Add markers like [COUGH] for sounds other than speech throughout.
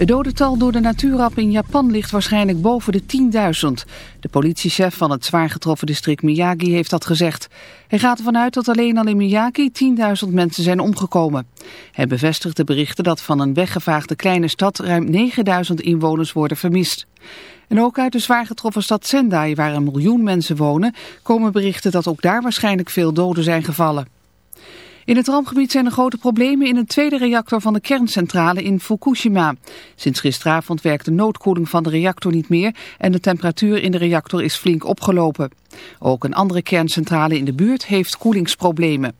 Het dodental door de natuurramp in Japan ligt waarschijnlijk boven de 10.000. De politiechef van het zwaar getroffen district Miyagi heeft dat gezegd. Hij gaat ervan uit dat alleen al in Miyagi 10.000 mensen zijn omgekomen. Hij bevestigt de berichten dat van een weggevaagde kleine stad ruim 9.000 inwoners worden vermist. En ook uit de zwaar getroffen stad Sendai, waar een miljoen mensen wonen, komen berichten dat ook daar waarschijnlijk veel doden zijn gevallen. In het rampgebied zijn er grote problemen in een tweede reactor van de kerncentrale in Fukushima. Sinds gisteravond werkt de noodkoeling van de reactor niet meer en de temperatuur in de reactor is flink opgelopen. Ook een andere kerncentrale in de buurt heeft koelingsproblemen.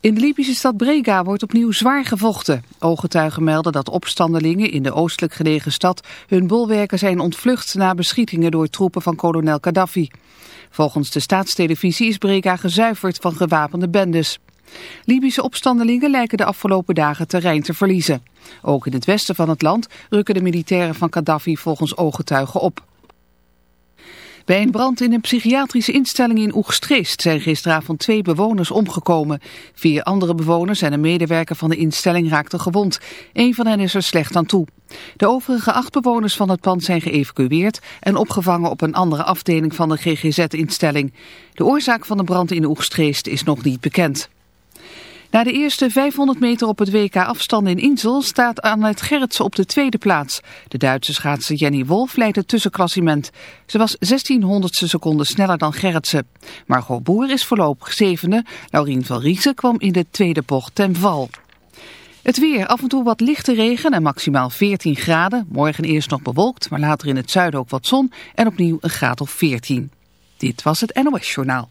In de Libische stad Brega wordt opnieuw zwaar gevochten. Ooggetuigen melden dat opstandelingen in de oostelijk gelegen stad hun bolwerken zijn ontvlucht na beschietingen door troepen van kolonel Gaddafi. Volgens de staatstelevisie is Brega gezuiverd van gewapende bendes. Libische opstandelingen lijken de afgelopen dagen terrein te verliezen. Ook in het westen van het land rukken de militairen van Gaddafi volgens ooggetuigen op. Bij een brand in een psychiatrische instelling in Oegstreest zijn gisteravond twee bewoners omgekomen. Vier andere bewoners en een medewerker van de instelling raakten gewond. Eén van hen is er slecht aan toe. De overige acht bewoners van het pand zijn geëvacueerd en opgevangen op een andere afdeling van de GGZ-instelling. De oorzaak van de brand in Oegstreest is nog niet bekend. Na de eerste 500 meter op het WK afstand in Insel staat Annette Gerritsen op de tweede plaats. De Duitse schaatser Jenny Wolf leidt het tussenklassement. Ze was 1600ste seconden sneller dan Gerritsen. Margot Boer is voorlopig zevende. Laurien van Riesen kwam in de tweede bocht ten val. Het weer, af en toe wat lichte regen en maximaal 14 graden. Morgen eerst nog bewolkt, maar later in het zuiden ook wat zon en opnieuw een graad of 14. Dit was het NOS Journaal.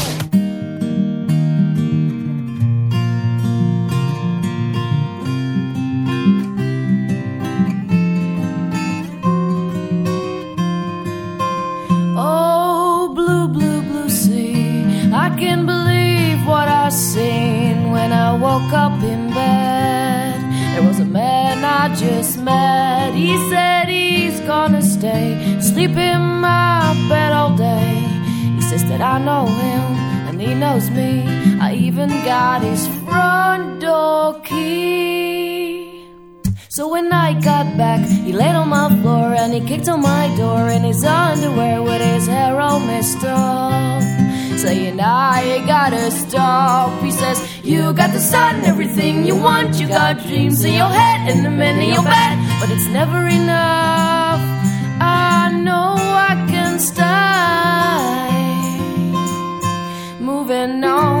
I know him and he knows me. I even got his front door key. So when I got back, he laid on my floor and he kicked on my door in his underwear with his hair all messed up. Saying, I gotta stop. He says, You got the sun, everything you want. You got dreams in your head and the men in your bed, but it's never enough. I know I can stay. know.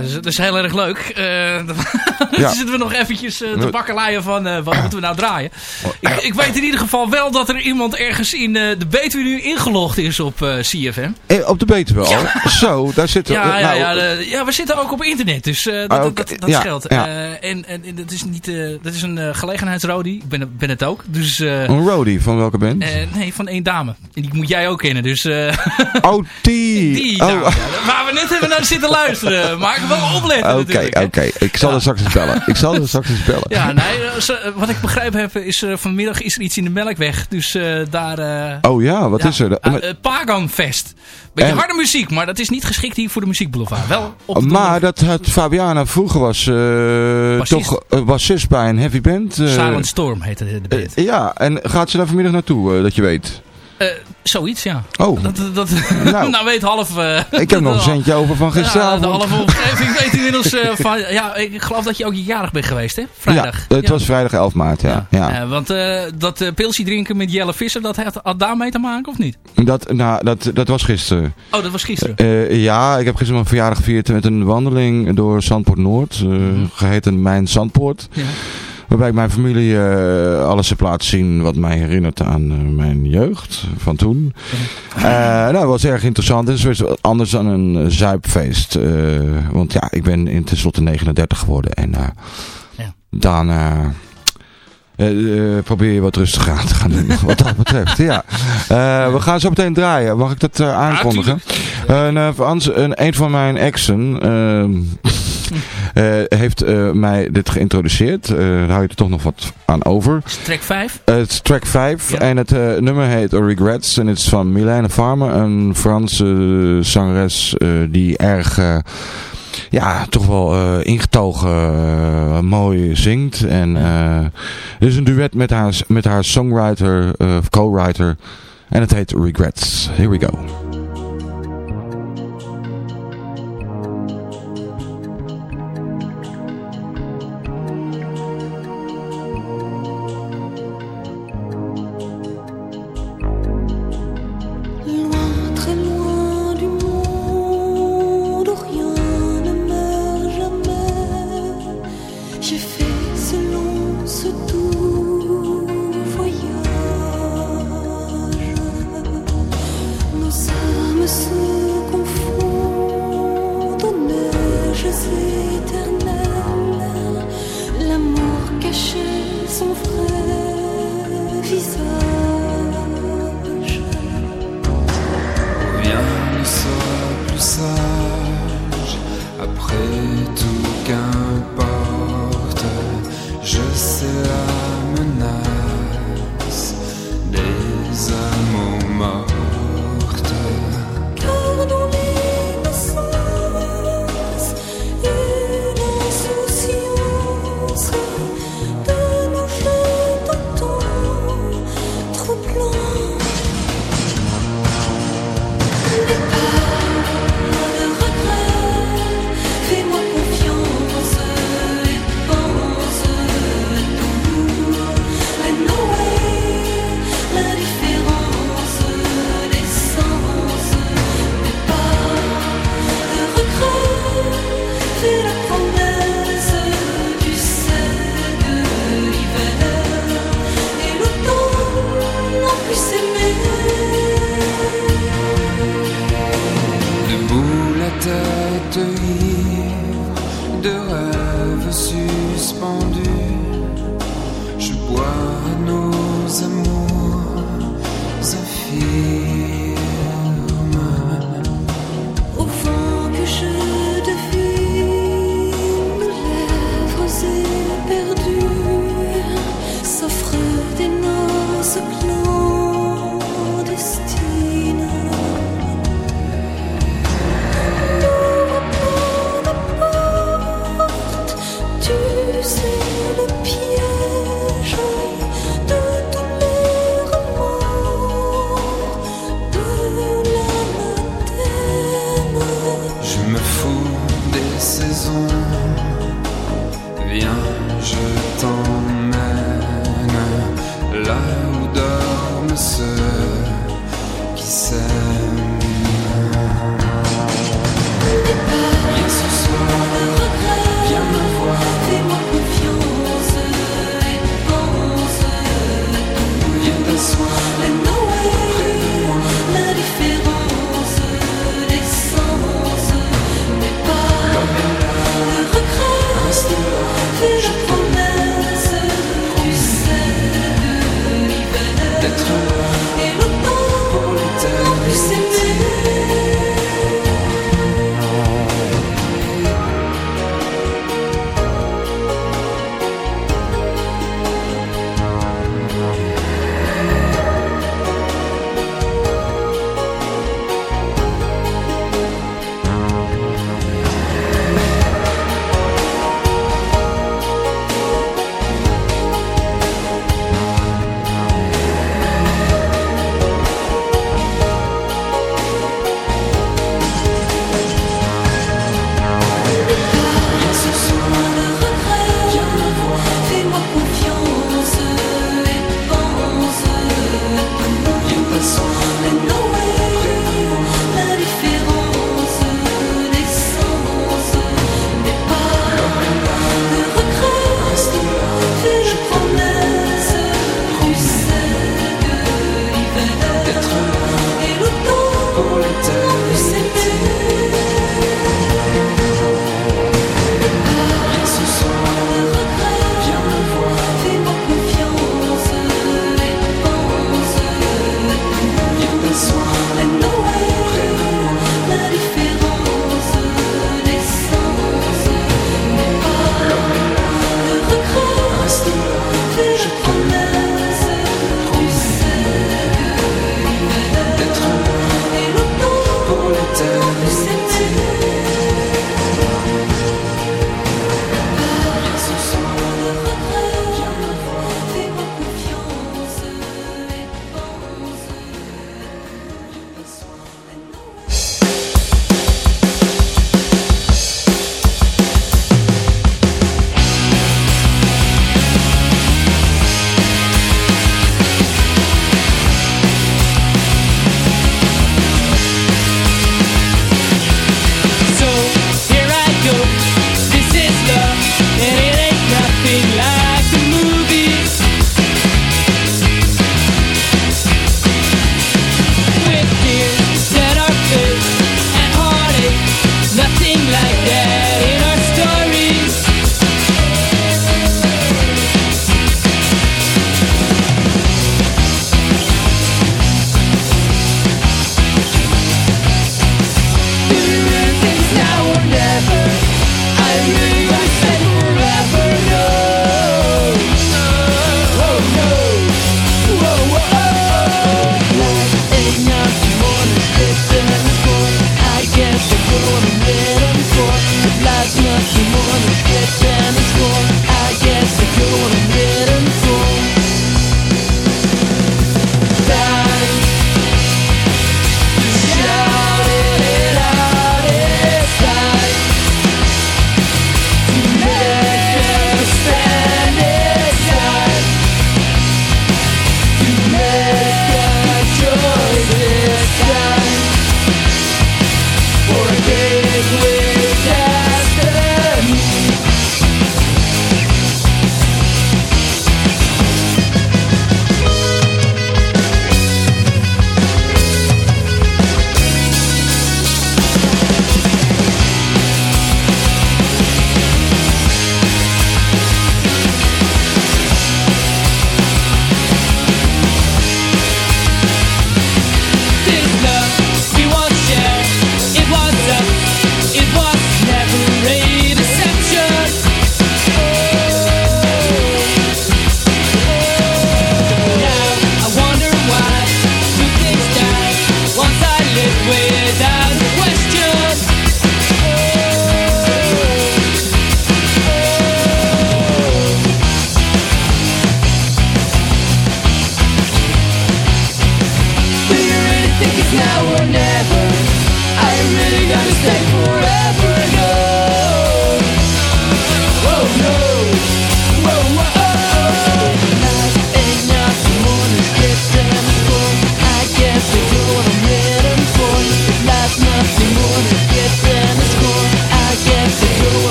dat is heel erg leuk. Eh, [LAUGHS] dan Ja. [LAUGHS] zitten we nog eventjes eh, te bakkeleien van eh, wat moeten we nou draaien. Ik, ik weet in ieder geval wel dat er iemand ergens in de Betuwe nu ingelogd is op CFM. Eh, op de Betuwe al? [LAUGHS] Zo, daar zitten we. Ja, ja, nou, ja, de- ja, we zitten ook op internet, dus dat, Ah, dat, dat, dat scheelt. en, dat is, niet, dat is een gelegenheidsrodie. Ik ben, ben het ook. Dus, Een roadie van welke band? nee, van één dame. En die moet jij ook kennen. Dus, oh, die. die oh, dame. Waar we net hebben naar zitten luisteren. Maar wel opletten Oké, oké. Ik zal er straks eens bellen. Ik zal er [LAUGHS] straks eens bellen. Ja, nee, eh, ze- eh, wat ik begrepen heb is eh, vanmiddag is er iets in de Melkweg. Dus eh, daar... eh, Oh ja, wat ja, is er? eh, eh, Pagangfest. Beetje En- harde muziek, maar dat is niet geschikt hier voor de muziekboulevard. Wel op maar dat het Fabiana vroeger was eh, Bassist. toch uh, bassist bij een heavy band. eh, Silent Storm heette de band. eh, ja, en gaat ze daar vanmiddag naartoe, eh, dat je weet? Eh, zoiets, ja. Oh. Dat, dat, [LAUGHS] Nou. nou. weet half... eh, Ik heb nog een centje over van [LAUGHS] Ja, de gisteravond. halve omgeving weet inmiddels eh, van... Ja, ik geloof dat je ook jarig bent geweest, hè? Vrijdag. Ja, het Ja. was vrijdag 11 maart, ja. ja. Want dat pilsje drinken met Jelle Visser, dat had, had daarmee te maken of niet? Dat, nou, dat, dat was gisteren. Oh, dat was gisteren. Ja, ik heb gisteren mijn verjaardag gevierd met een wandeling door Zandpoort Noord. eh, geheten Mijn Zandpoort. Ja. Waarbij ik mijn familie eh, alles heb laten zien wat mij herinnert aan eh, mijn jeugd van toen. Eh, nou, dat was erg interessant. Het is anders dan een zuipfeest. Want ja, ik ben in tenslotte 39 geworden. En Ja. dan... probeer je wat rustig aan te gaan doen, [LAUGHS] wat dat betreft. Ja. We gaan zo meteen draaien. Mag ik dat aankondigen? Een, een, een van mijn exen [LAUGHS] eh, heeft eh, mij dit geïntroduceerd. Eh, daar hou je er toch nog wat aan over. Track 5. Eh, Het is track 5 Ja. en het nummer heet Regrets. En het is van Milene Farmer, een Franse zangeres die erg... ja, toch wel ingetogen mooi zingt. En er is een duet met haar, met haar songwriter, co-writer. En het heet Regrets. Here we go. to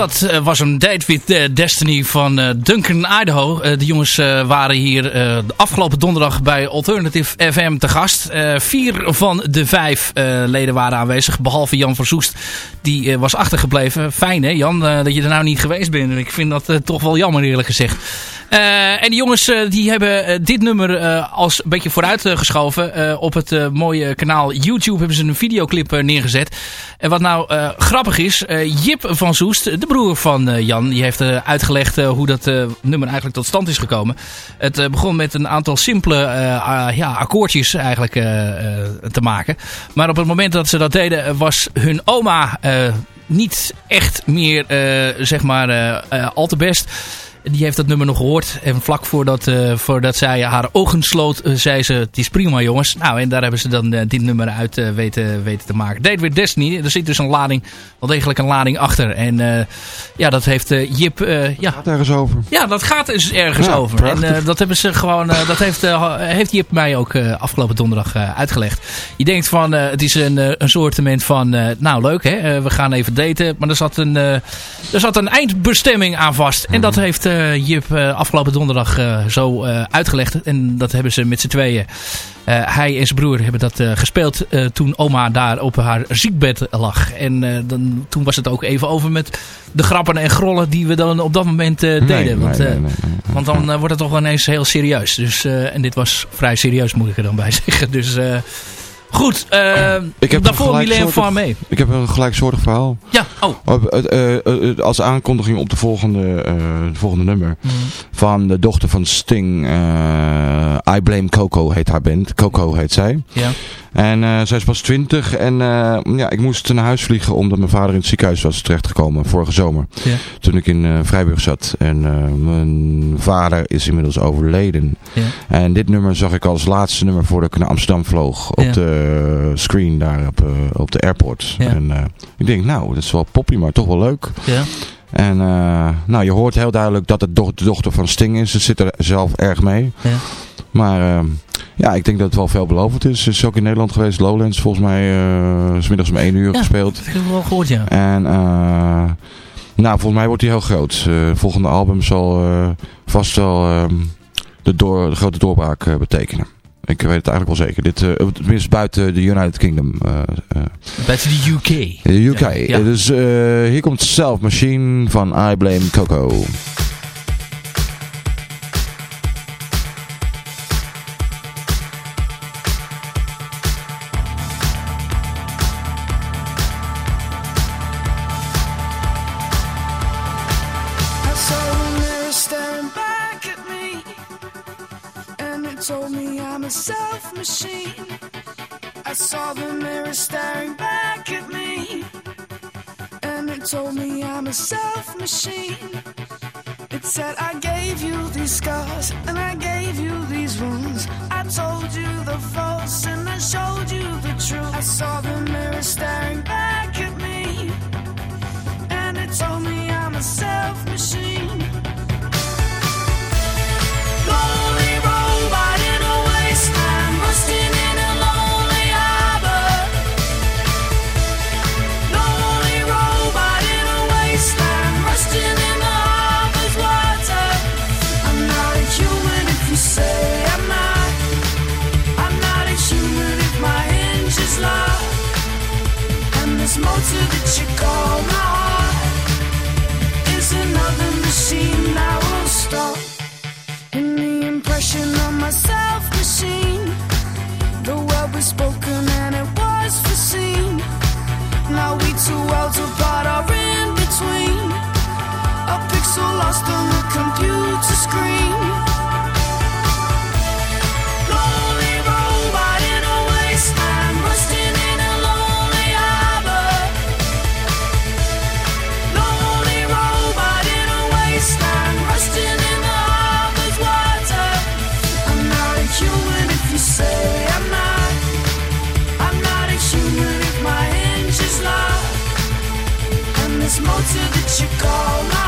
Dat eh, was een Date with eh, Destiny van eh, Duncan Idaho. De jongens waren hier de afgelopen donderdag bij Alternative FM te gast. Vier van de vijf leden waren aanwezig, behalve Jan van Soest. Die was achtergebleven. Fijn hè Jan, dat je er nou niet geweest bent. Ik vind dat toch wel jammer eerlijk gezegd. Eh, en die jongens eh, die hebben eh, dit nummer als een beetje vooruitgeschoven. Op het mooie kanaal YouTube hebben ze een videoclip neergezet. En wat nou grappig is, Jip van Soest, de broer van Jan, die heeft uitgelegd hoe dat nummer eigenlijk tot stand is gekomen. Het begon met een aantal simpele ja, akkoordjes eigenlijk te maken. Maar op het moment dat ze dat deden, was hun oma niet echt meer, zeg maar, al te best. Die heeft dat nummer nog gehoord. En vlak voordat, eh, voordat zij haar ogen sloot, eh, zei ze: Het is prima, jongens. Nou, en daar hebben ze dan eh, dit nummer uit weten, weten te maken. Date with Destiny. Er zit dus een lading, wel degelijk een lading achter. En ja, dat heeft Jip. ja, Gaat ergens over. ja, dat gaat dus ergens Ja, over. prachtig. En dat hebben ze gewoon, dat heeft, heeft Jip mij ook afgelopen donderdag uitgelegd. Je denkt van, het is een, een soortement van, nou leuk hè, we gaan even daten. Maar er zat een, er zat een eindbestemming aan vast. En dat heeft eh, Jip eh, afgelopen donderdag eh, zo uitgelegd. En dat hebben ze met z'n tweeën. hij en zijn broer hebben dat gespeeld toen oma daar op haar ziekbed lag. En dan, toen was het ook even over met de grappen en grollen die we dan op dat moment deden. Nee, want, nee, nee, want dan wordt het toch wel ineens heel serieus. Dus, en dit was vrij serieus, moet ik er dan bij [LAUGHS] zeggen. Dus goed, eh Ik heb daarvoor Milène van mee. Ik heb een gelijksoortig verhaal. Ja, oh. Eh, als aankondiging op de volgende, eh, volgende nummer. Mhm. Van de dochter van Sting. I Blame Coco heet haar band. Coco heet zij. Ja. En eh, zij is pas 20 en eh, ja, ik moest naar huis vliegen omdat mijn vader in het ziekenhuis was terechtgekomen vorige zomer. Ja. Toen ik in eh, Vrijburg zat. En mijn vader is inmiddels overleden. Ja. En dit nummer zag ik als laatste nummer voordat ik naar Amsterdam vloog. Op Ja. de screen daar op, op de airport. En ik denk, nou, dat is wel poppy, maar toch wel leuk. Ja. En nou, je hoort heel duidelijk dat het de dochter van Sting is. Ze zit er zelf erg mee. Ja. Maar eh, ja, ik denk dat het wel veelbelovend is. Ze is ook in Nederland geweest. Lowlands volgens mij eh s middags om 1 uur Ja. gespeeld. Dat heb ik wel gehoord, ja. En eh, nou, volgens mij wordt hij heel groot. Eh volgende album zal vast wel ehm, de, door, de grote doorbraak betekenen. Ik weet het eigenlijk wel zeker. Dit, eh, tenminste buiten de United Kingdom. Buiten de UK. de UK. Ja, ja. Dus hier komt Self Machine van I Blame Coco. told me I'm a self machine. It said I gave you these scars and I gave you these wounds. I told you the false and I showed you the truth. I saw the mirror staring back at me, and it told me I'm a self machine. stop in the impression of myself machine. The word was spoken and it was foreseen. Now we two worlds apart are in between. A pixel lost on the computer screen. you call my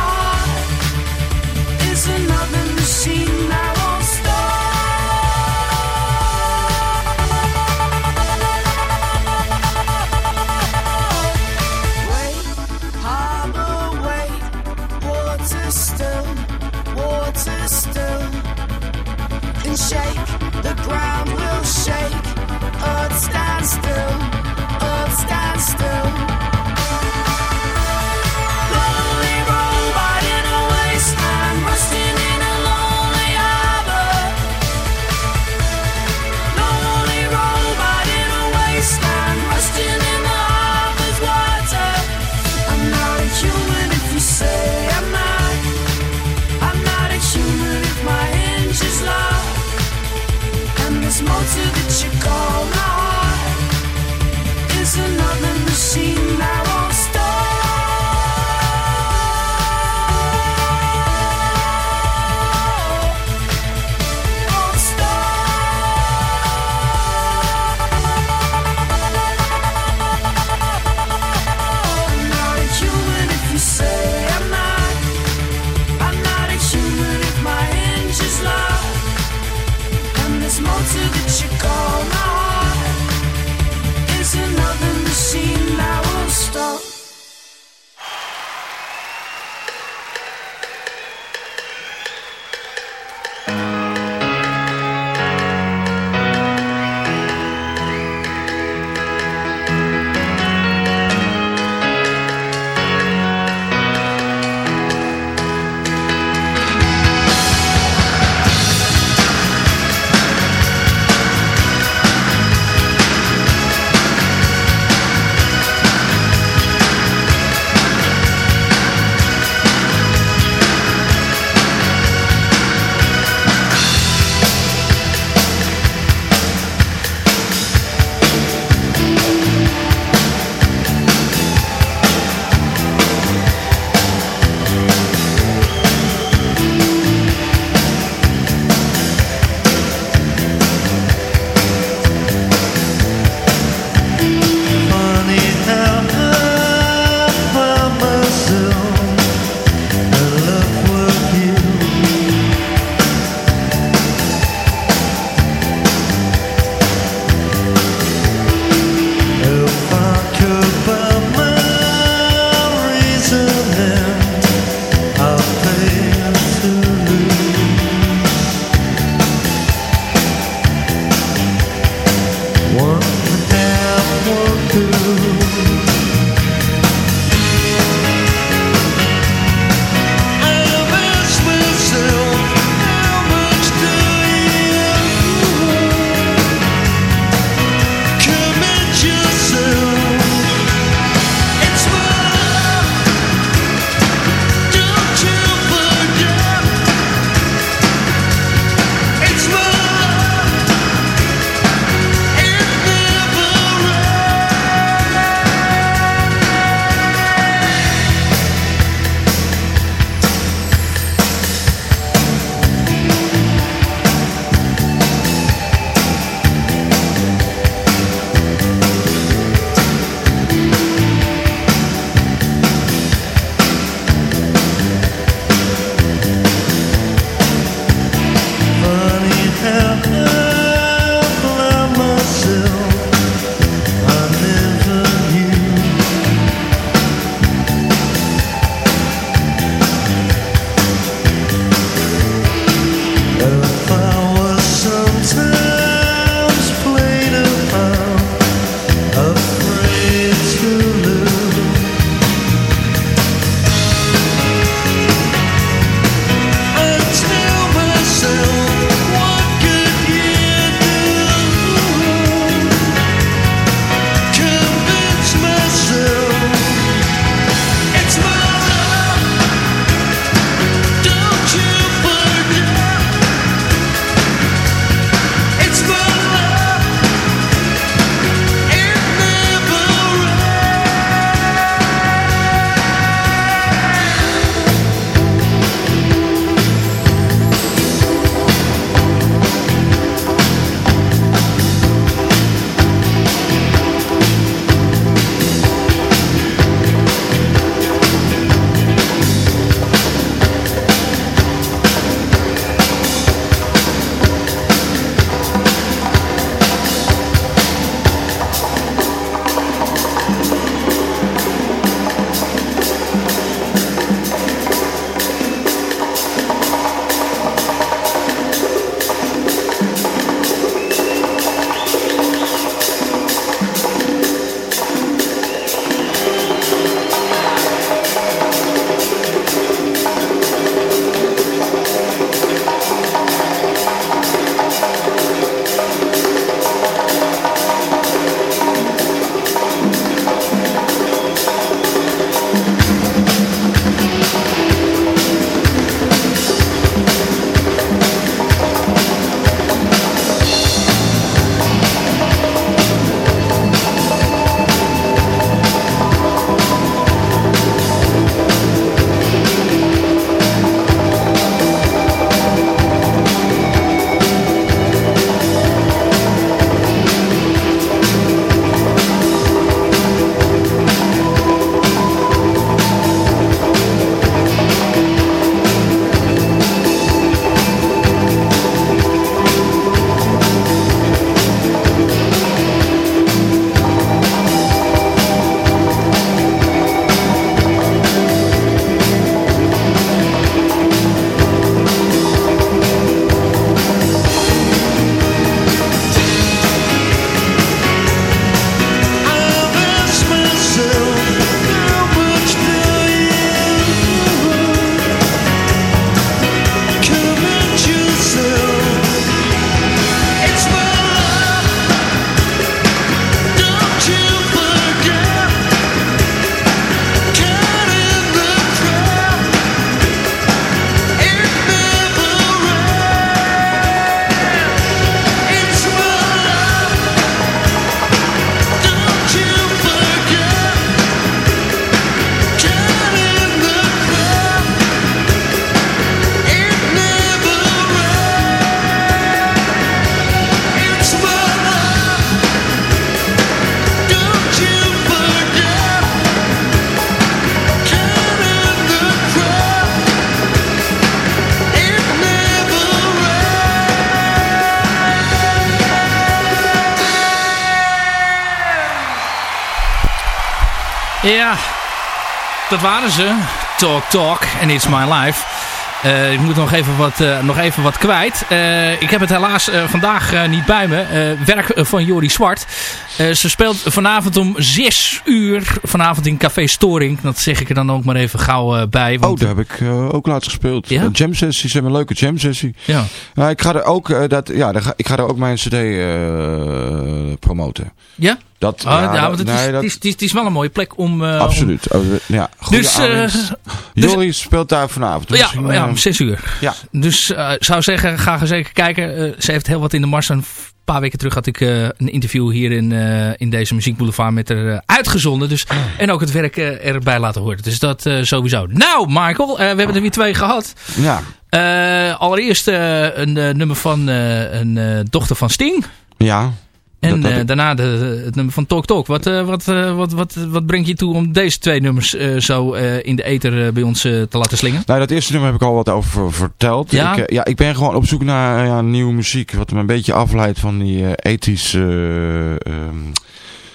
dat waren ze. Talk Talk and It's My Life. Eh, ik moet nog even wat, eh, nog even wat kwijt. Eh, ik heb het helaas vandaag niet bij me. werk van Jori Zwart. Ze speelt vanavond om 6 uur. Vanavond in Café Storing. Dat zeg ik er dan ook maar even gauw bij. Want... Oh, daar heb ik ook laatst gespeeld. Ja? jam sessies hebben een leuke jam sessie. Ja. Ik ga er ook, dat, ja, daar ga, ik ga er ook mijn cd promoten. Ja? Dat, Oh, ja, want het, nee, is, dat- het, is, het, is, het is wel een mooie plek om... eh, om- Absoluut. Oh, ja, Dus, eh, aanwinst. dus- speelt daar vanavond. Ja, Misschien, ja, eh, om 6 uur. Ja. Dus eh, zou zeggen, ga er zeker kijken. Eh, ze heeft heel wat in de mars. Een paar weken terug had ik eh, een interview hier in, eh, in deze muziekboulevard met haar eh, uitgezonden. Dus, En ook het werk erbij laten horen. Dus dat sowieso. Nou, Michael, we hebben er weer twee gehad. ja. Allereerst een nummer van een dochter van Sting. Ja. En Dat eh, ik- daarna de, het nummer van Talk Talk. Wat, eh, wat, eh, wat, wat, wat brengt je toe om deze twee nummers zo in de ether bij ons te laten slingen? Nou, dat eerste nummer heb ik al wat over verteld. Ja? Ik, ja, ik ben gewoon op zoek naar ja, nieuwe muziek. Wat me een beetje afleidt van die ethische eh, ehm,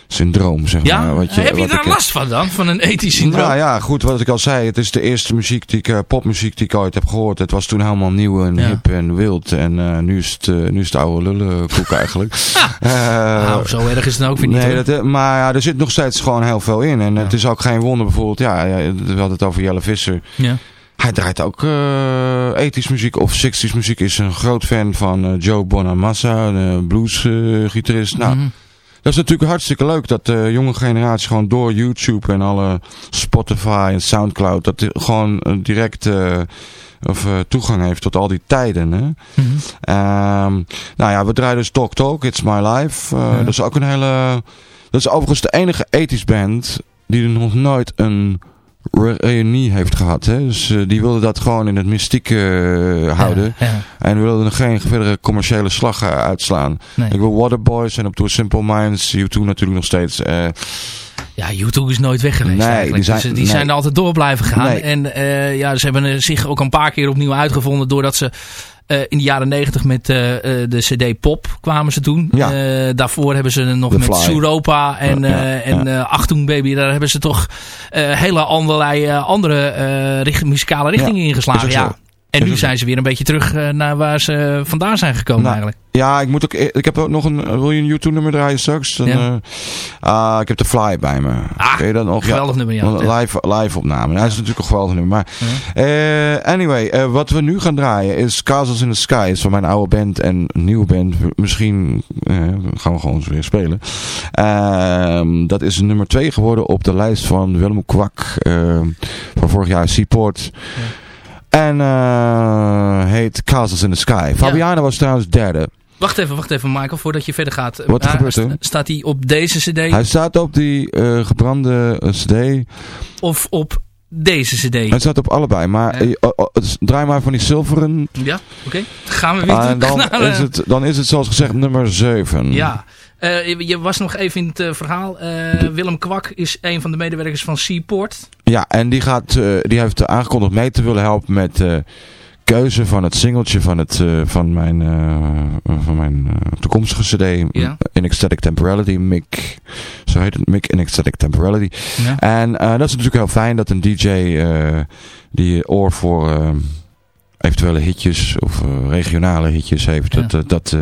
syndroom, zeg Ja? maar. Wat je, Heb je wat daar ik, last van dan? Van een ethisch syndroom? Nou ja, goed, wat ik al zei. Het is de eerste muziek die ik, eh, popmuziek die ik ooit heb gehoord. Het was toen helemaal nieuw en Ja. hip en wild. En eh, nu, is het, eh, nu is het oude lullenkoek [LAUGHS] eigenlijk. Nou, zo erg is het nou ook weer niet. Nee, dat, maar ja, er zit nog steeds gewoon heel veel in. En het is ook geen wonder bijvoorbeeld. Ja, we hadden het over Jelle Visser. ja. Hij draait ook eh ethisch muziek of 60s muziek. Is een groot fan van Joe Bonamassa, een bluesgitarist. nou, Mhm. Dat is natuurlijk hartstikke leuk dat de jonge generatie gewoon door YouTube en alle Spotify en Soundcloud... dat gewoon direct eh, of, eh, toegang heeft tot al die tijden. Hè? Mhm. Ehm, nou ja, we draaien dus Talk Talk, It's My Life. Eh, Ja. Dat is ook een hele... Dat is overigens de enige ethisch band die er nog nooit een reunie heeft gehad. Hè? Dus eh, die wilden dat gewoon in het mystiek eh, houden. Ja, ja. En wilden geen verdere commerciële slag eh, uitslaan. Nee. Ik wil Waterboys en op Tour Simple Minds, U2 natuurlijk nog steeds. Ja, YouTube is nooit weg geweest Nee, eigenlijk. die zijn- Dus, die nee. zijn er altijd door blijven gaan. En ja, ze hebben zich ook een paar keer opnieuw uitgevonden doordat ze eh, in de jaren negentig met eh, eh, de CD Pop kwamen ze toen. Ja. Daarvoor hebben ze nog The met Fly. Suropa en, Ja, ja, en ja. Achtung Baby. Daar hebben ze toch hele allerlei andere richt- muzikale richtingen ingeslagen. Ja. En nu zijn ze weer een beetje terug eh, naar waar ze vandaan zijn gekomen Nou, eigenlijk. Ja, ik moet ook. Ik heb ook nog een. Wil je een YouTube nummer draaien straks? Dan, Ja. eh, ah, ik heb de Fly bij me. Ah, je dat nog? geweldig nummer, ja. Ja. Live, live opname. Hij is natuurlijk een geweldig nummer. Maar eh, anyway, wat we nu gaan draaien is Castles in the Sky. is van mijn oude band en een nieuwe band. Misschien gaan we gewoon eens weer spelen. Ehm, dat is nummer 2 geworden op de lijst van Willem Kwak van vorig jaar Seaport. En eh, heet Castles in the Sky. Fabiana was trouwens derde. Wacht even, wacht even Michael, voordat je verder gaat. Wat gebeurt er? sta- Staat hij op deze cd Hij staat op die eh, gebrande eh, cd. of op deze cd? Hij staat op allebei. Maar Ja. oh, oh, dus draai maar van die zilveren. Ja, oké. Gaan we weer terug [LAUGHS] dan, naar... is het, dan is het zoals gezegd nummer 7. Ja. Eh, je- was nog even in het eh, verhaal. Eh, Willem Kwak is een van de medewerkers van Seaport. Ja, en die, gaat, die heeft aangekondigd mee te willen helpen met keuze van het singeltje van, het, van mijn, van mijn toekomstige cd. Ja. In Ecstatic Temporality. Mick, zo heet het. Mick in Ecstatic Temporality. Ja. En dat is natuurlijk heel fijn dat een DJ die oor voor eventuele hitjes of regionale hitjes heeft. Ja. Dat, dat,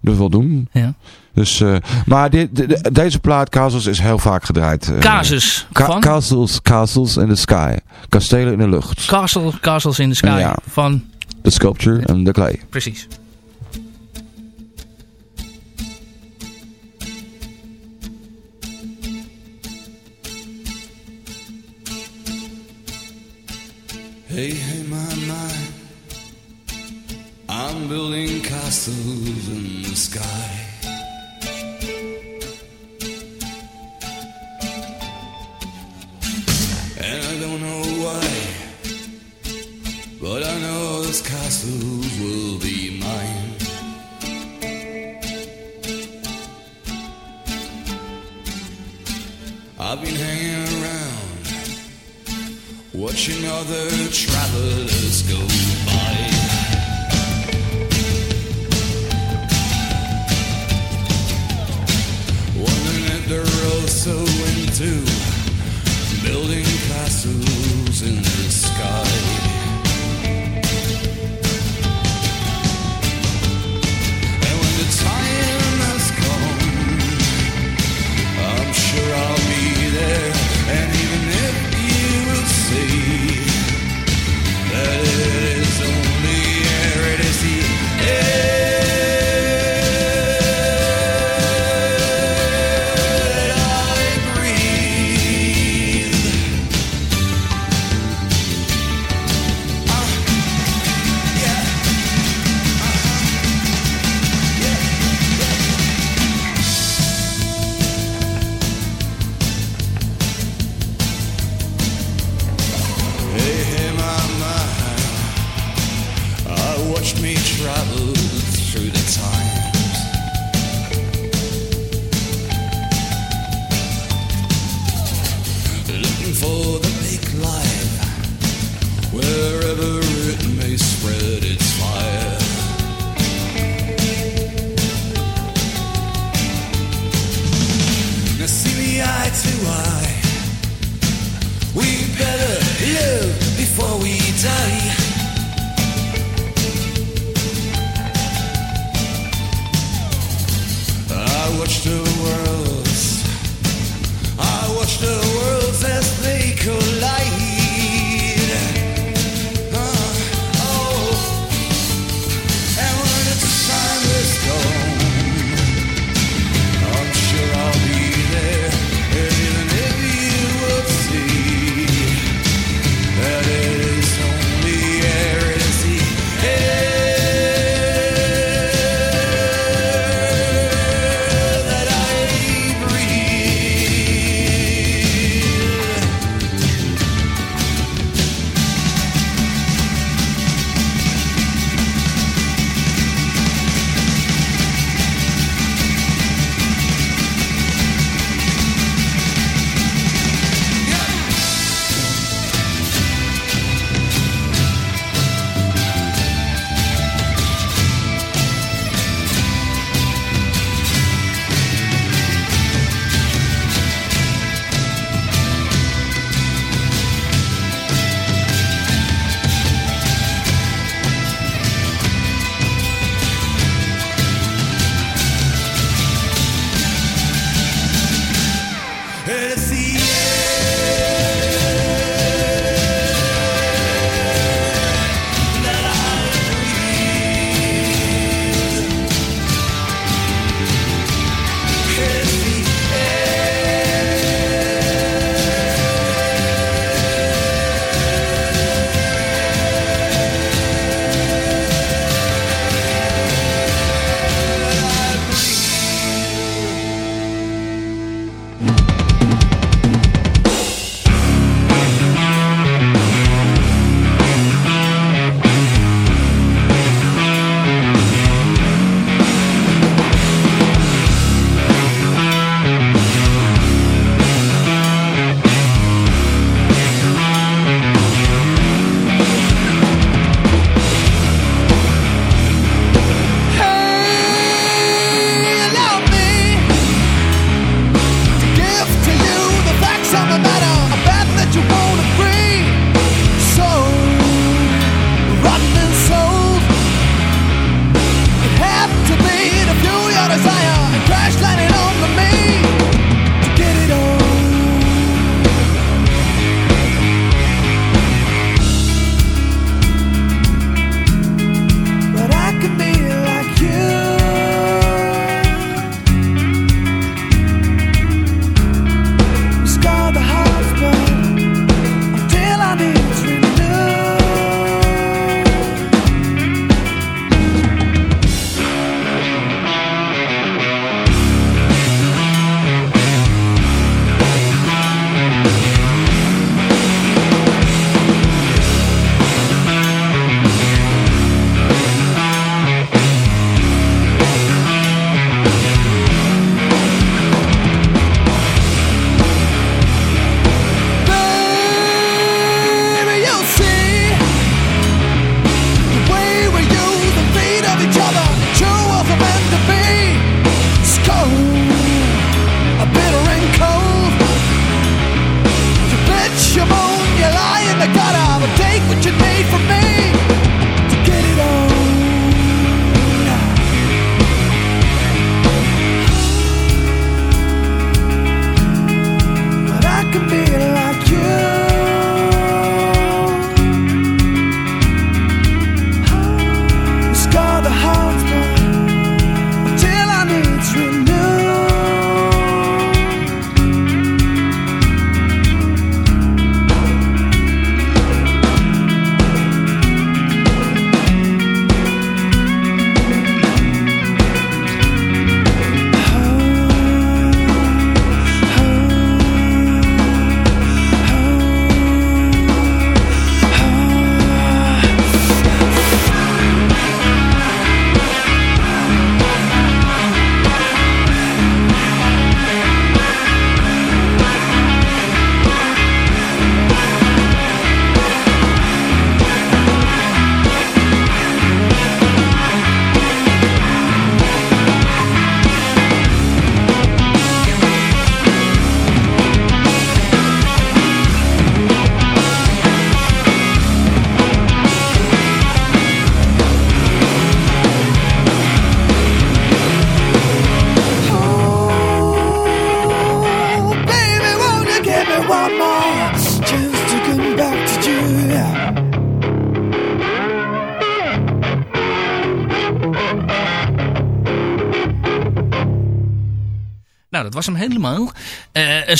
dat wil doen. Ja. Dus, eh, maar dit, de- de- deze plaat, Castles, is heel vaak gedraaid. eh, Casus Ca- van... Castles, Castles in the Sky. Kastelen in de lucht. Castle, Castles in the Sky Ja. van... The sculpture en the clay. Precies. Hey, hey, my, my. I'm building castles in the sky. Other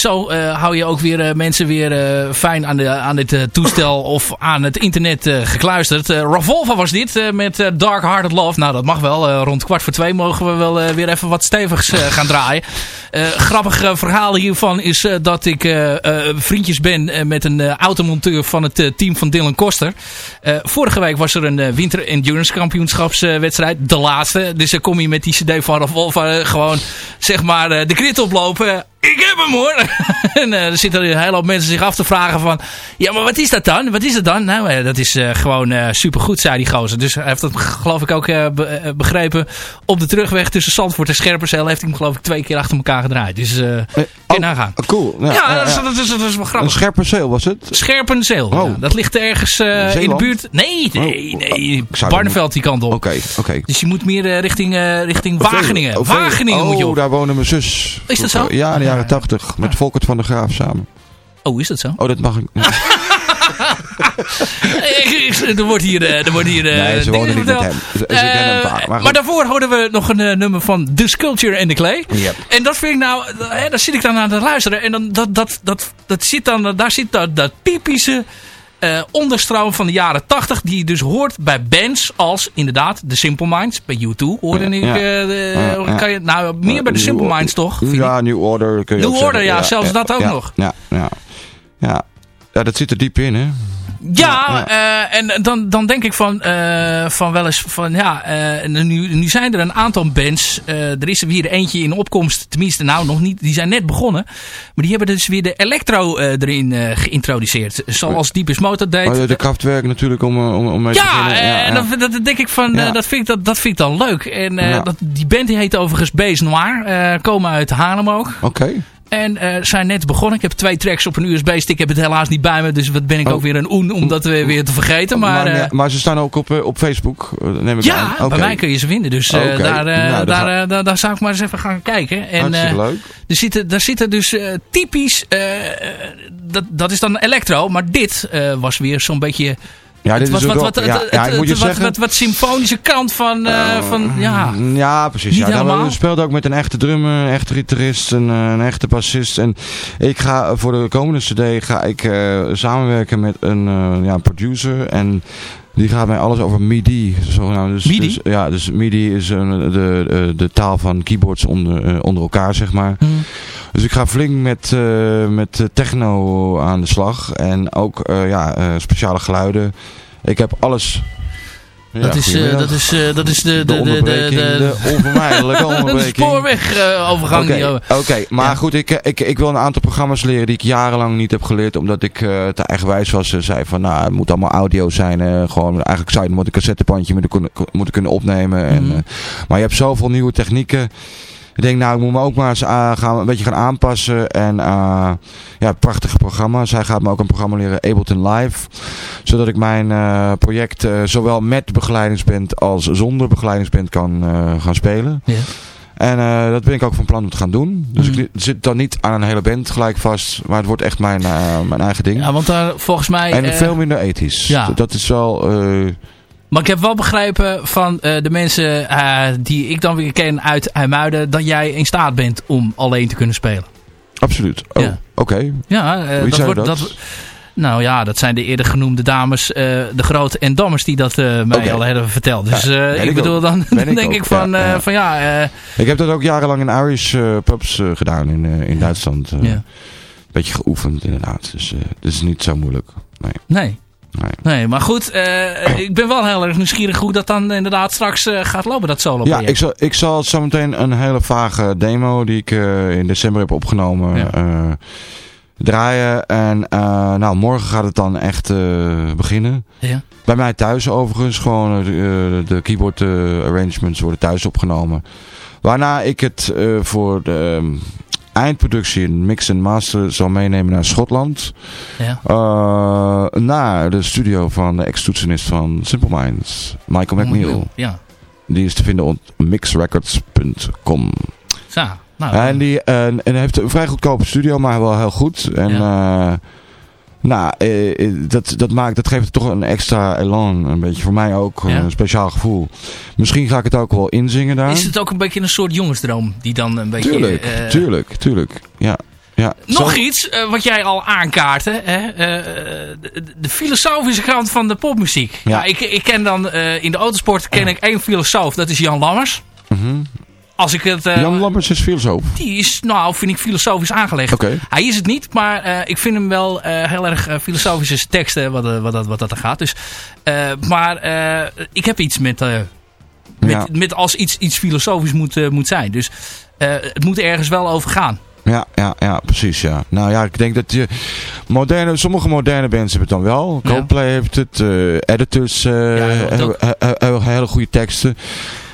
zo eh, hou je ook weer eh, mensen weer eh, fijn aan, de, aan dit toestel [LAUGHS] of aan het internet gekluisterd. Revolver was dit met Dark Hearted Love. Nou, dat mag wel. Rond kwart voor twee mogen we wel weer even wat stevigs gaan draaien. Grappig verhaal hiervan is dat ik vriendjes ben met een automonteur van het team van Dylan Koster. Vorige week was er een winter endurance kampioenschapswedstrijd. de laatste. Dus dan kom je met die cd van Revolver gewoon zeg maar de krit oplopen. Ik heb hem hoor. [LAUGHS] en eh, er zitten een hele hoop mensen zich af te vragen van... Ja, maar wat is dat dan? Wat is dat dan? Nou, eh, dat is eh, gewoon supergoed, zei die gozer. Dus hij heeft dat geloof ik ook be- begrepen. Op de terugweg tussen Zandvoort en Scherpenzeel heeft hij hem geloof ik twee keer achter elkaar gedraaid. Dus kun je nagaan. Cool. Ja, Ja, ja, dat, is, ja. dat, is, dat is wel grappig. scherpe was het? Scherpenzeel. Oh. Ja, dat ligt ergens in de buurt. Nee, nee, nee. zou Barneveld die kant op. Oké, oké. Dus je moet meer richting, richting Wageningen. Oh. Wageningen oh, moet je op. daar woonde mijn zus. Is dat zo? Ja, de jaren tachtig. Met Volkert van der Graaf samen. Oh, is dat zo? Oh, dat mag ik. [LAUGHS] Ik- er wordt hier... eh, Er wordt hier eh, Nee, ze wonen niet met hem. Ze- ze kennen hem Eh, vaak, maar daarvoor hoorden we nog een eh, nummer van The Sculpture and the Clay. Yep. En dat vind ik nou... eh, Hè, daar zit ik dan aan te luisteren. En dan, dat, dat, dat, dat zit dan, daar zit dat, dat typische... eh, onderstroom van de jaren 80 die je dus hoort bij bands als inderdaad The Simple Minds. Bij U2 hoorde ik. Ja. eh, de- Ja. Kan je, nou, meer bij de Simple. Minds toch? Ja, New Order kun je New zeggen. Order, ja, zelfs dat ook nog. Ja, ja. Ja. ja, dat zit er diep in, hè? Ja, eh, en dan, dan denk ik van, eh, van wel eens van ja, eh, nu, nu zijn er een aantal bands. er is er weer eentje in opkomst, tenminste nou nog niet, die zijn net begonnen. Maar die hebben dus weer de electro erin geïntroduceerd. Zoals Deepest Mode dat deed. Oh, ja, de krachtwerk natuurlijk om, om, om mee te Ja, beginnen. eh, en dat, dat denk ik van, Ja. dat, vind ik, dat, dat vind ik dan leuk. En Ja. dat, die band die heet overigens Base Noir, komen uit Haarlem ook. Oké. En eh, zijn net begonnen. Ik heb twee tracks op een USB-stick. Ik heb het helaas niet bij me. Dus wat ben ik Oh. ook weer een oen om dat weer, weer te vergeten. Maar, maar, eh, maar ze staan ook op, eh, op Facebook, neem ik ja, aan. Bij mij kun je ze vinden. Dus daar, Nou, daar, ga- daar, daar zou ik maar eens even gaan kijken. En, Hartstikke eh, leuk. Er zitten, daar zitten dus typisch... dat, dat is dan electro. Maar dit was weer zo'n beetje... Ja, dit is wat, wat, wel- het- ja, ja, het- ik moet je het- wat, zeggen- wat, wat symfonische kant van... eh, van ja, Ja, precies. Niet ja. Nou, speelden ook met een echte drummer, een echte gitarist, een, eh, een echte bassist. En ik ga eh, voor de komende cd ga ik samenwerken met een ja, producer. En die gaat mij alles over MIDI. Zogenaamd. Dus, MIDI? Dus, ja, dus MIDI is een, de, de, de taal van keyboards onder, eh, onder elkaar, zeg maar. Hmm. Dus ik ga flink met, eh, met eh, techno aan de slag. En ook eh, ja, eh, speciale geluiden. Ik heb alles... Ja, dat, is, eh, dat, is, eh, dat is de... De de, de, [LAUGHS] de, onderbreking, de onvermijdelijke de onderbreking. spoorwegovergang. Oké, over- oké. maar Ja. goed, ik, ik, ik wil een aantal programma's leren die ik jarenlang niet heb geleerd. Omdat ik eh, te eigenwijs was. en zei van, nou, het moet allemaal audio zijn. eh, gewoon, eigenlijk zou je moet een cassettebandje moeten kunnen, moeten kunnen opnemen. En, Mhm. eh, maar je hebt zoveel nieuwe technieken. Ik denk, nou, ik moet me ook maar eens ah, gaan, een beetje gaan aanpassen. En ah, ja, prachtige programma's. Hij gaat me ook een programma leren, Ableton Live. Zodat ik mijn eh, project eh, zowel met begeleidingsband als zonder begeleidingsband kan eh, gaan spelen. Ja. En eh, dat ben ik ook van plan om te gaan doen. Dus Mhm. ik zit dan niet aan een hele band gelijk vast. Maar het wordt echt mijn, eh, mijn eigen ding. Ja, want daar volgens mij... en eh, veel minder ethisch. ja. Dat, dat is wel... Maar ik heb wel begrepen van eh, de mensen eh, die ik dan weer ken uit IJmuiden... dat jij in staat bent om alleen te kunnen spelen. absoluut. Oh, Ja. oké. Ja, eh, Wie zei wordt, dat? Nou ja, dat zijn de eerder genoemde dames, de grote en dammers die dat mij al hebben verteld. Dus Ja, ik ik bedoel, ook. dan, [LAUGHS] ik denk ik van Ja, van ja, eh, Ik heb dat ook jarenlang in Irish pubs gedaan in, in Duitsland. Ja. Beetje geoefend inderdaad. Dus het is niet zo moeilijk. Nee. nee. Nee. Nee, maar goed, eh, ik ben wel heel erg nieuwsgierig hoe dat dan inderdaad straks eh, gaat lopen, dat solo Ja, ik zal, ik zal zometeen een hele vage demo die ik eh, in december heb opgenomen Ja. eh, draaien. En eh, nou, morgen gaat het dan echt eh, beginnen. Ja. Bij mij thuis overigens. Gewoon eh, de, keyboard eh, arrangements worden thuis opgenomen. Waarna ik het eh, voor de ehm, eindproductie mix en master zal meenemen naar Schotland. Ja. Eh, naar de studio van de ex-toetsenist van Simple Minds, Michael McNeil. Ja, Die is te vinden op mixrecords.com. zo. Nou, En die en, en hij heeft een vrij goedkope studio, maar wel heel goed. En Ja. eh, Nou, eh, eh, dat, dat, maakt, dat geeft het toch een extra elan. Een beetje voor mij ook eh, Ja. een speciaal gevoel. Misschien ga ik het ook wel inzingen daar. Is het ook een beetje een soort jongensdroom die dan een beetje... Tuurlijk, tuurlijk, tuurlijk. Ja, ja. Nog Zo- iets wat jij al aankaartte. Hè? de, de filosofische kant van de popmuziek. Ja. Ja. ik, ik ken dan in de autosport ken ik één filosoof. Dat is Jan Lammers. Mhm. Als ik het... eh, Jan Lammers is filosoof. die is, nou, vind ik filosofisch aangelegd. Hij is het niet, maar eh, ik vind hem wel eh, heel erg filosofische teksten wat, wat, dat, wat dat er gaat. Dus, maar ik heb iets met, met, Ja. met als iets, iets filosofisch moet, moet zijn. Dus het moet ergens wel over gaan. Ja, ja, ja, precies, ja. Nou ja, ik denk dat je... Moderne, sommige moderne bands hebben het dan wel. Ja. Coldplay heeft het. editors hebben, he- he- hebben hele goede teksten.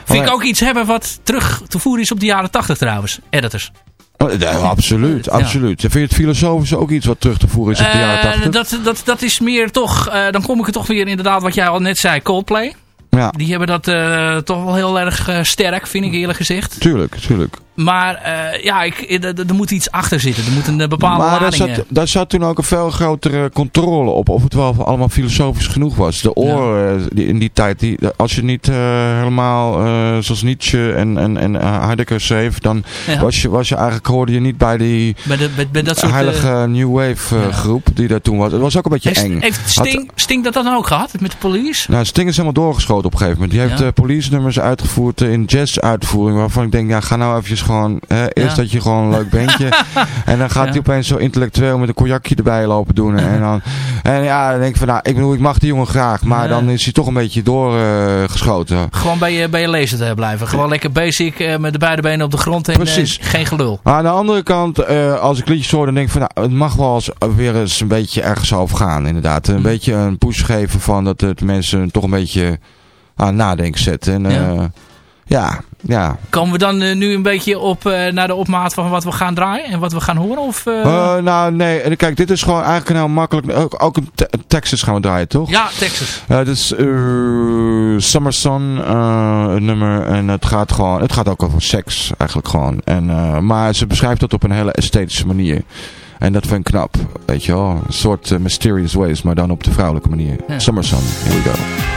Vind ik ook iets hebben wat terug te voeren is op de jaren 80 trouwens. Editors. Oh, ja, absoluut, Ja. absoluut. Vind je het filosofisch ook iets wat terug te voeren is op de jaren Eh, 80? dat, dat, dat is meer toch, eh, dan kom ik er toch weer inderdaad wat jij al net zei, Coldplay. Ja, Die hebben dat eh, toch wel heel erg eh, sterk, vind ik eerlijk gezegd. tuurlijk, tuurlijk. Maar eh, ja, ik, er, er- moet iets achter zitten. Er moet een eh, bepaalde Maar daar lading... zat, daar zat toen ook een veel grotere controle op. Of het wel allemaal filosofisch genoeg was. De oren eh, die, in die tijd. Die, als je niet eh, helemaal eh, zoals Nietzsche en, en, en eh, Heidegger schreef. Dan Ja. was, je, was je eigenlijk, hoorde je niet bij die bij, de, bij, bij dat soort... eh, heilige New Wave eh, groep die daar toen was. Het was ook een beetje heeft, eng. heeft Had- Sting, Sting dat dan ook gehad met de police? nou, Sting is helemaal doorgeschoten op een gegeven moment. Die heeft eh, police nummers uitgevoerd eh, in jazz-uitvoering. Waarvan ik denk, ja, ga nou eventjes gewoon... eerst Ja. dat je gewoon een leuk bandje... [LAUGHS] en dan gaat Ja. hij opeens zo intellectueel met een cognacje erbij lopen doen. En, dan, en ja, dan denk ik van, nou, ik bedoel, ik mag die jongen graag. Maar dan is hij toch een beetje doorgeschoten. Gewoon bij je, bij je lezer te blijven. Gewoon lekker basic eh, met de beide benen op de grond en eh, Precies. geen gelul. maar aan de andere kant, eh, als ik liedjes hoor, dan denk ik van, nou, het mag wel eens weer eens een beetje ergens over gaan. Inderdaad, een beetje een push geven van dat het mensen toch een beetje aan nadenken zetten. En, Ja. Ja. ja. Komen we dan eh, nu een beetje op eh, naar de opmaat van wat we gaan draaien en wat we gaan horen? Of, eh, nou, nee. Kijk, dit is gewoon eigenlijk een heel makkelijk... Ook, ook een te- Texas gaan we draaien, toch? ja, Texas. Dit is Summer Sun, nummer. En het gaat gewoon... Het gaat ook over seks, eigenlijk gewoon. En, maar ze beschrijft dat op een hele esthetische manier. En dat vind ik knap, weet je wel. Een soort mysterious ways, maar dan op de vrouwelijke manier. Ja. Summer Sun, here we go.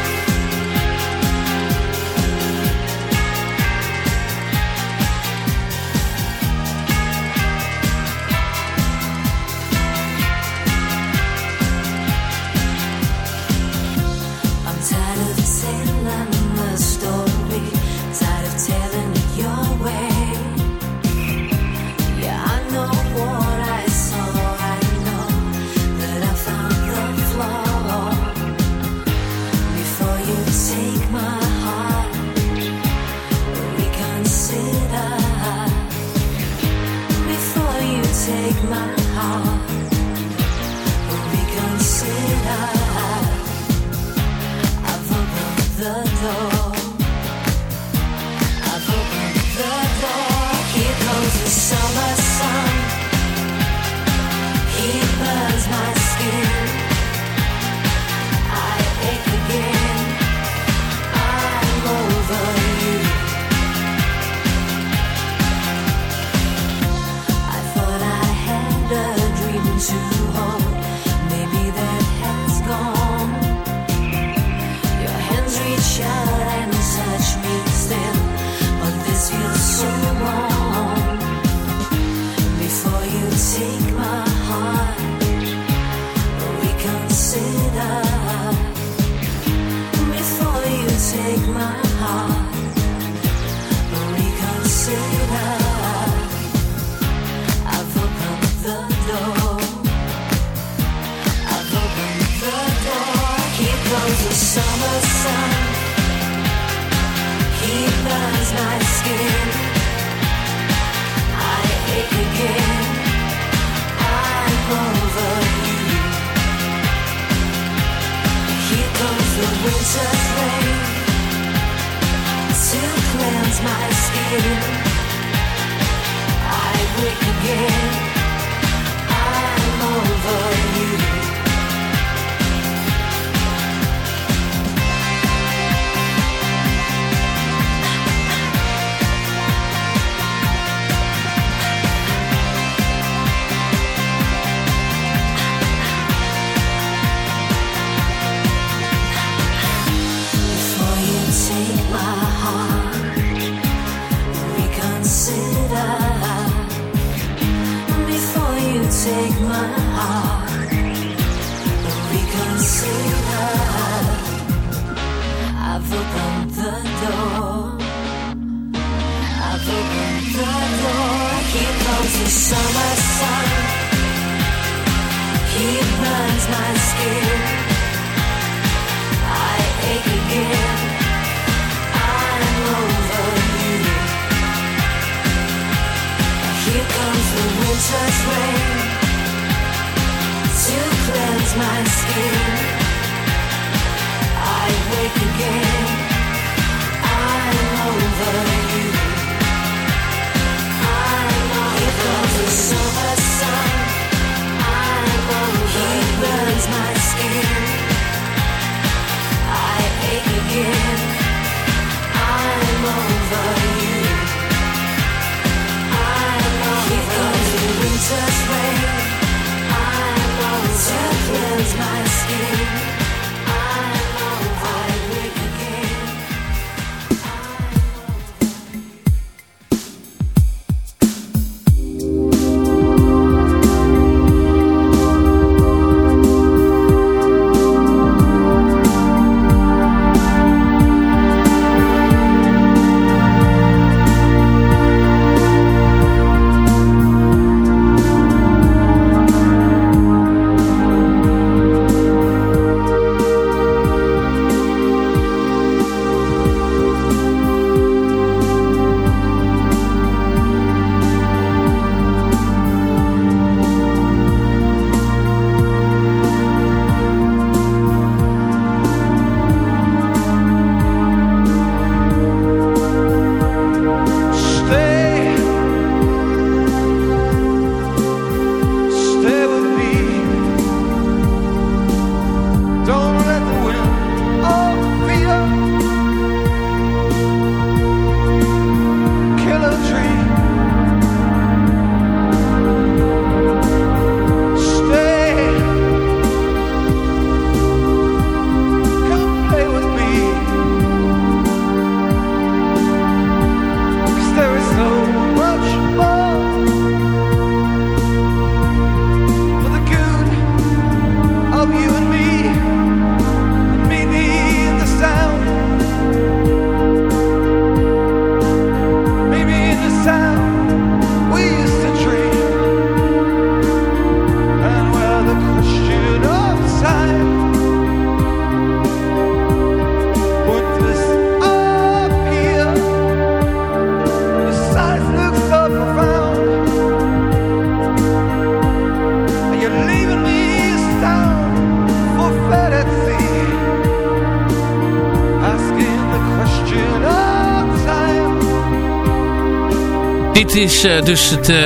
Is eh, dus het, eh,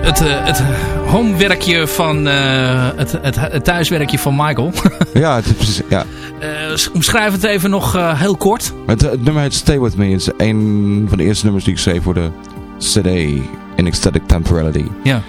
het, eh, het homewerkje van het, het, het thuiswerkje van Michael. [LAUGHS] Ja, het is precies, ja. Omschrijf het even nog heel kort. Het, het nummer heet Stay With Me. Het is een van de eerste nummers die ik schreef voor de CD in Ecstatic Temporality. Ja.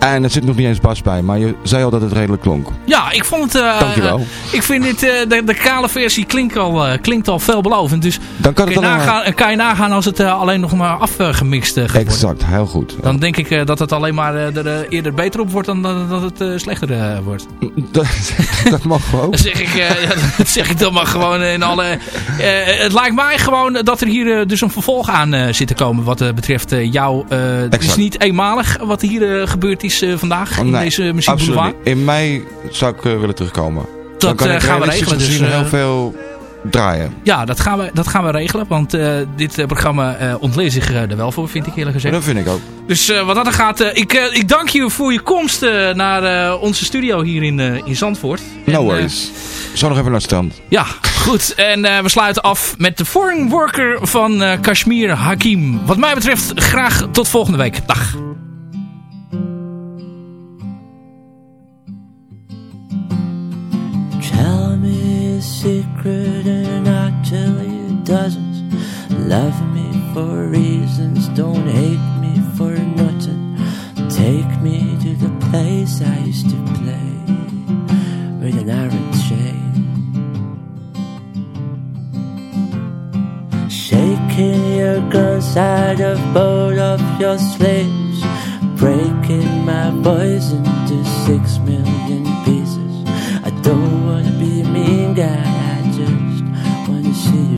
En er zit nog niet eens bas bij, maar je zei al dat het redelijk klonk. Ja, ik vond het... eh, Dankjewel. eh, ik vind dit, eh, de, de kale versie klinkt al, klinkt al veelbelovend. Dus Dan kan het je, nagaan, kan je nagaan als het alleen nog maar afgemixt gaat worden. Exact, heel goed. Dan denk ik dat het alleen maar er eerder beter op wordt dan dat, het slechter wordt. [LAUGHS] Dat, dat mag gewoon. Dat zeg ik, [LAUGHS] ja, dat zeg ik dan maar gewoon in alle... het lijkt mij gewoon dat er hier dus een vervolg aan zit te komen wat betreft jou. het is niet eenmalig wat hier gebeurd is eh, vandaag in Nee, deze Muziek absoluut Boulevard. niet. In mei zou ik eh, willen terugkomen. Dat, Dan kan eh, gaan we regelen, dus, heel veel draaien. Ja, dat gaan we, dat gaan we regelen. Want dit programma ontleent zich er wel voor, vind ik eerlijk gezegd. Dat vind ik ook. Dus wat dat er gaat, ik, ik dank je voor je komst naar onze studio hier in, in Zandvoort. No En, worries. Zo nog even naar het strand. ja, goed. En we sluiten af met de foreign worker van Kashmir Hakim. Wat mij betreft graag tot volgende week. Dag. Secret and I'll tell you dozens. Love me for reasons, don't hate me for nothing. Take me to the place I used to play with an iron chain. Shaking your guns out of both of your slaves, breaking my voice into six million pieces. I don't wanna be a mean guy.